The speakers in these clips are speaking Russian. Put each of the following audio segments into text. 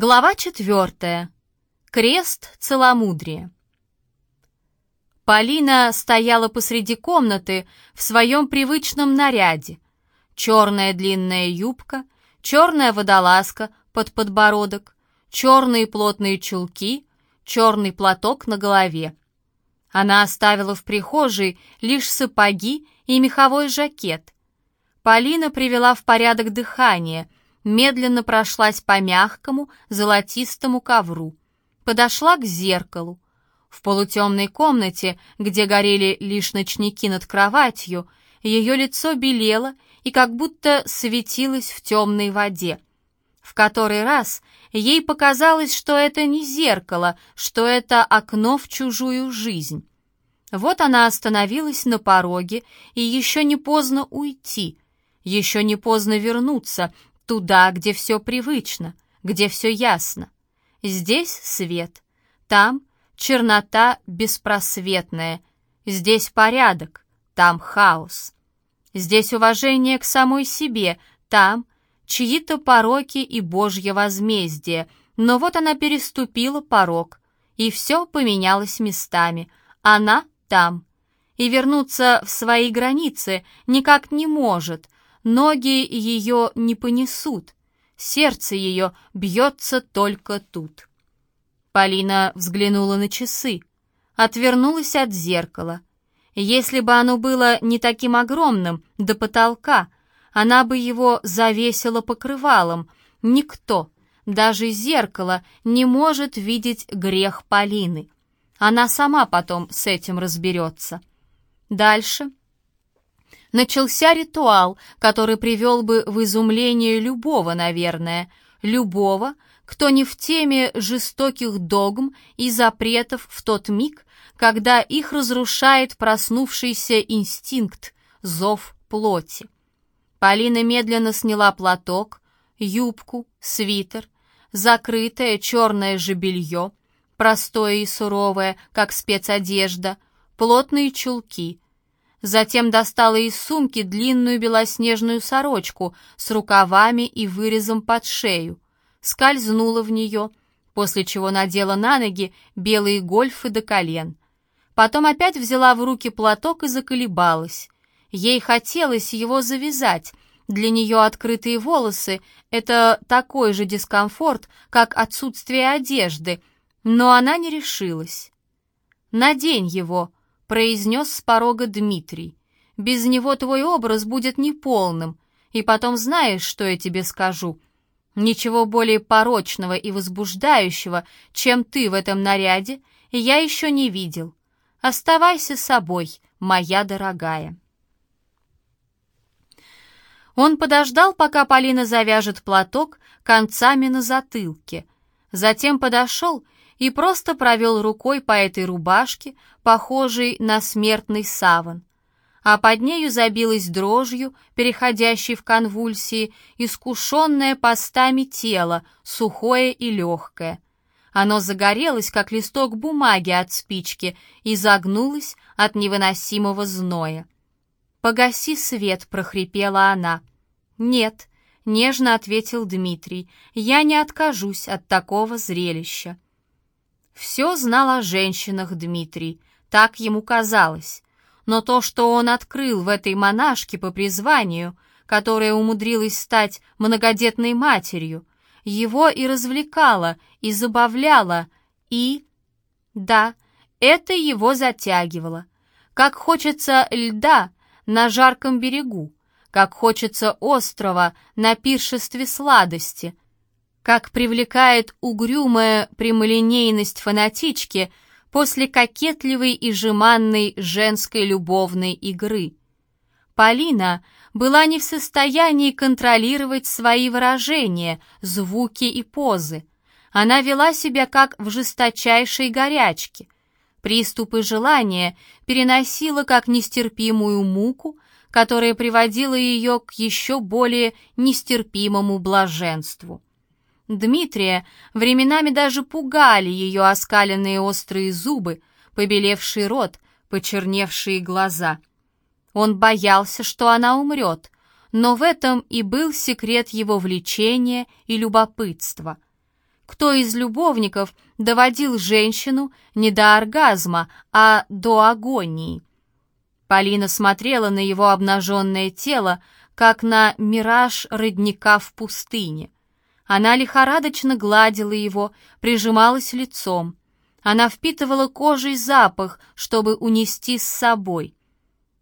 Глава четвертая. Крест целомудрия. Полина стояла посреди комнаты в своем привычном наряде. Черная длинная юбка, черная водолазка под подбородок, черные плотные чулки, черный платок на голове. Она оставила в прихожей лишь сапоги и меховой жакет. Полина привела в порядок дыхание — медленно прошлась по мягкому золотистому ковру, подошла к зеркалу. В полутемной комнате, где горели лишь ночники над кроватью, ее лицо белело и как будто светилось в темной воде. В который раз ей показалось, что это не зеркало, что это окно в чужую жизнь. Вот она остановилась на пороге, и еще не поздно уйти, еще не поздно вернуться, Туда, где все привычно, где все ясно. Здесь свет, там чернота беспросветная, здесь порядок, там хаос. Здесь уважение к самой себе, там чьи-то пороки и Божье возмездие. Но вот она переступила порог, и все поменялось местами. Она там. И вернуться в свои границы никак не может — Ноги ее не понесут, сердце ее бьется только тут. Полина взглянула на часы, отвернулась от зеркала. Если бы оно было не таким огромным, до потолка, она бы его завесила покрывалом. Никто, даже зеркало, не может видеть грех Полины. Она сама потом с этим разберется. Дальше начался ритуал, который привел бы в изумление любого, наверное, любого, кто не в теме жестоких догм и запретов в тот миг, когда их разрушает проснувшийся инстинкт, зов плоти. Полина медленно сняла платок, юбку, свитер, закрытое черное же белье, простое и суровое, как спецодежда, плотные чулки — Затем достала из сумки длинную белоснежную сорочку с рукавами и вырезом под шею. Скользнула в нее, после чего надела на ноги белые гольфы до колен. Потом опять взяла в руки платок и заколебалась. Ей хотелось его завязать. Для нее открытые волосы — это такой же дискомфорт, как отсутствие одежды, но она не решилась. «Надень его», произнес с порога Дмитрий. «Без него твой образ будет неполным. И потом знаешь, что я тебе скажу? Ничего более порочного и возбуждающего, чем ты в этом наряде, я еще не видел. Оставайся собой, моя дорогая». Он подождал, пока Полина завяжет платок концами на затылке. Затем подошел и просто провел рукой по этой рубашке, похожей на смертный саван. А под нею забилась дрожью, переходящей в конвульсии, искушенное постами тело, сухое и легкое. Оно загорелось, как листок бумаги от спички, и загнулось от невыносимого зноя. «Погаси свет», — прохрипела она. «Нет», — нежно ответил Дмитрий, — «я не откажусь от такого зрелища». Все знал о женщинах Дмитрий, так ему казалось. Но то, что он открыл в этой монашке по призванию, которая умудрилась стать многодетной матерью, его и развлекало, и забавляло, и... Да, это его затягивало. Как хочется льда на жарком берегу, как хочется острова на пиршестве сладости — как привлекает угрюмая прямолинейность фанатички после кокетливой и жеманной женской любовной игры. Полина была не в состоянии контролировать свои выражения, звуки и позы. Она вела себя как в жесточайшей горячке. Приступы желания переносила как нестерпимую муку, которая приводила ее к еще более нестерпимому блаженству. Дмитрия временами даже пугали ее оскаленные острые зубы, побелевший рот, почерневшие глаза. Он боялся, что она умрет, но в этом и был секрет его влечения и любопытства. кто из любовников доводил женщину не до оргазма, а до агонии. Полина смотрела на его обнаженное тело, как на мираж родника в пустыне. Она лихорадочно гладила его, прижималась лицом. Она впитывала кожей запах, чтобы унести с собой.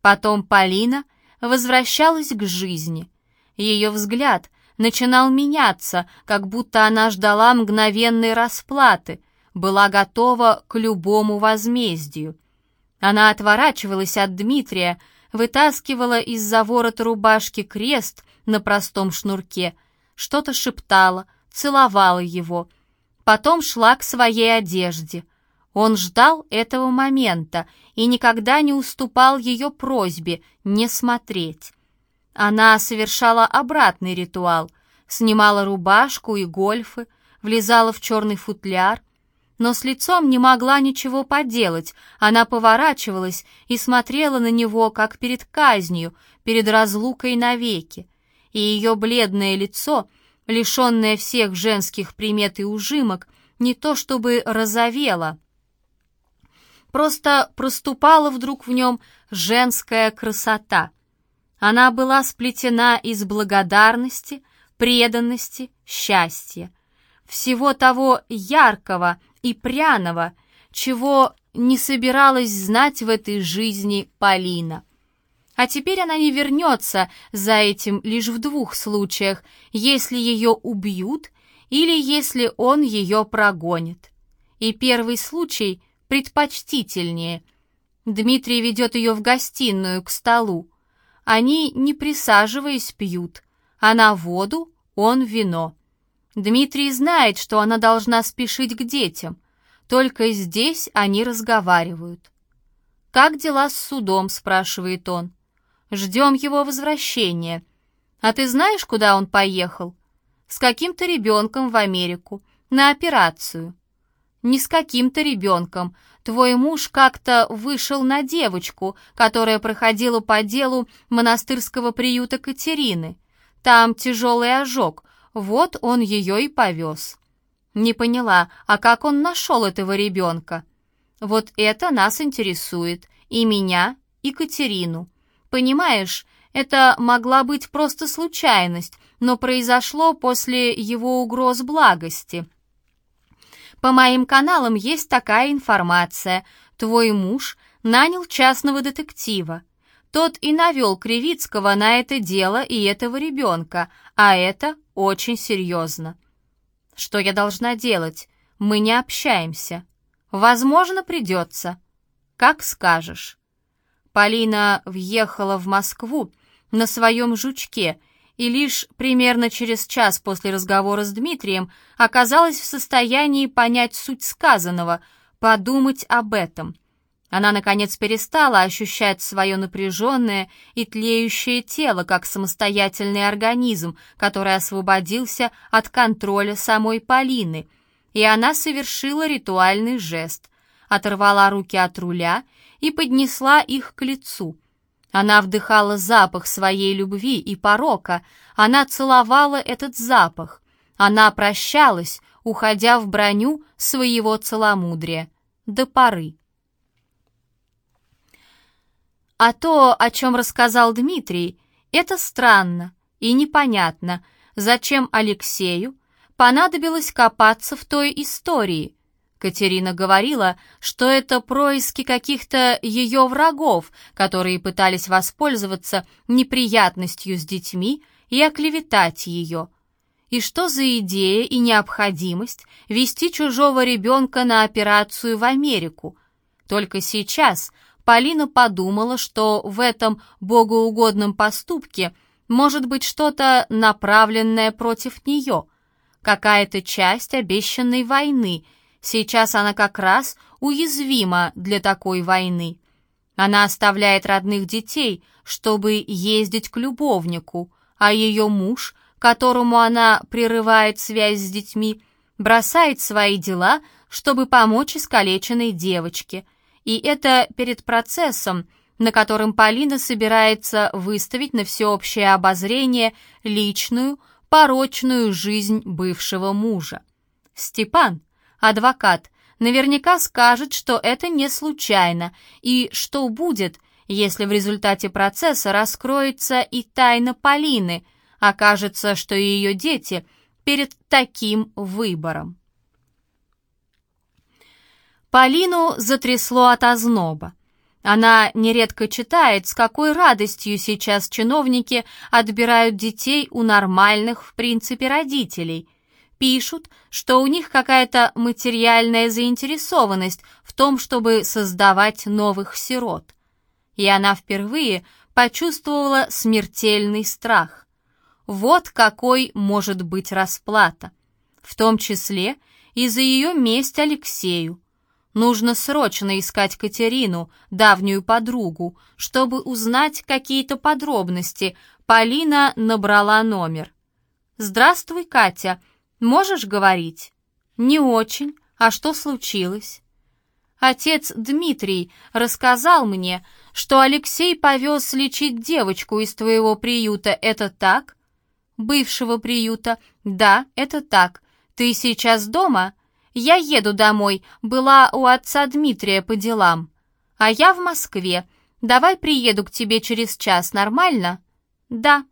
Потом Полина возвращалась к жизни. Ее взгляд начинал меняться, как будто она ждала мгновенной расплаты, была готова к любому возмездию. Она отворачивалась от Дмитрия, вытаскивала из-за ворота рубашки крест на простом шнурке, что-то шептала, целовала его. Потом шла к своей одежде. Он ждал этого момента и никогда не уступал ее просьбе не смотреть. Она совершала обратный ритуал, снимала рубашку и гольфы, влезала в черный футляр, но с лицом не могла ничего поделать. Она поворачивалась и смотрела на него, как перед казнью, перед разлукой навеки. И ее бледное лицо, лишенное всех женских примет и ужимок, не то чтобы розовело, просто проступала вдруг в нем женская красота. Она была сплетена из благодарности, преданности, счастья, всего того яркого, и пряного, чего не собиралась знать в этой жизни Полина. А теперь она не вернется за этим лишь в двух случаях, если ее убьют или если он ее прогонит. И первый случай предпочтительнее. Дмитрий ведет ее в гостиную, к столу. Они, не присаживаясь, пьют. Она воду, он вино. Дмитрий знает, что она должна спешить к детям. Только здесь они разговаривают. «Как дела с судом?» — спрашивает он. «Ждем его возвращения. А ты знаешь, куда он поехал?» «С каким-то ребенком в Америку. На операцию». «Не с каким-то ребенком. Твой муж как-то вышел на девочку, которая проходила по делу монастырского приюта Катерины. Там тяжелый ожог, вот он ее и повез. Не поняла, а как он нашел этого ребенка? Вот это нас интересует, и меня, и Катерину. Понимаешь, это могла быть просто случайность, но произошло после его угроз благости. По моим каналам есть такая информация. Твой муж нанял частного детектива. Тот и навел Кривицкого на это дело и этого ребенка, а это очень серьезно. Что я должна делать? Мы не общаемся. Возможно, придется. Как скажешь. Полина въехала в Москву на своем жучке и лишь примерно через час после разговора с Дмитрием оказалась в состоянии понять суть сказанного, подумать об этом — она, наконец, перестала ощущать свое напряженное и тлеющее тело как самостоятельный организм, который освободился от контроля самой Полины, и она совершила ритуальный жест, оторвала руки от руля и поднесла их к лицу. Она вдыхала запах своей любви и порока, она целовала этот запах, она прощалась, уходя в броню своего целомудрия, до поры. А то, о чем рассказал Дмитрий, это странно и непонятно, зачем Алексею понадобилось копаться в той истории. Катерина говорила, что это происки каких-то ее врагов, которые пытались воспользоваться неприятностью с детьми и оклеветать ее. И что за идея и необходимость вести чужого ребенка на операцию в Америку? Только сейчас – Полина подумала, что в этом богоугодном поступке может быть что-то направленное против нее, какая-то часть обещанной войны. Сейчас она как раз уязвима для такой войны. Она оставляет родных детей, чтобы ездить к любовнику, а ее муж, которому она прерывает связь с детьми, бросает свои дела, чтобы помочь искалеченной девочке – и это перед процессом, на котором Полина собирается выставить на всеобщее обозрение личную, порочную жизнь бывшего мужа. Степан, адвокат, наверняка скажет, что это не случайно, и что будет, если в результате процесса раскроется и тайна Полины, окажется, что ее дети перед таким выбором. Полину затрясло от озноба. Она нередко читает, с какой радостью сейчас чиновники отбирают детей у нормальных, в принципе, родителей. Пишут, что у них какая-то материальная заинтересованность в том, чтобы создавать новых сирот. И она впервые почувствовала смертельный страх. Вот какой может быть расплата. В том числе и за ее месть Алексею. Нужно срочно искать Катерину, давнюю подругу, чтобы узнать какие-то подробности. Полина набрала номер. «Здравствуй, Катя. Можешь говорить?» «Не очень. А что случилось?» Отец Дмитрий рассказал мне, что Алексей повез лечить девочку из твоего приюта. Это так? Бывшего приюта. Да, это так. Ты сейчас дома? Я еду домой, была у отца Дмитрия по делам. А я в Москве. Давай приеду к тебе через час, нормально? Да,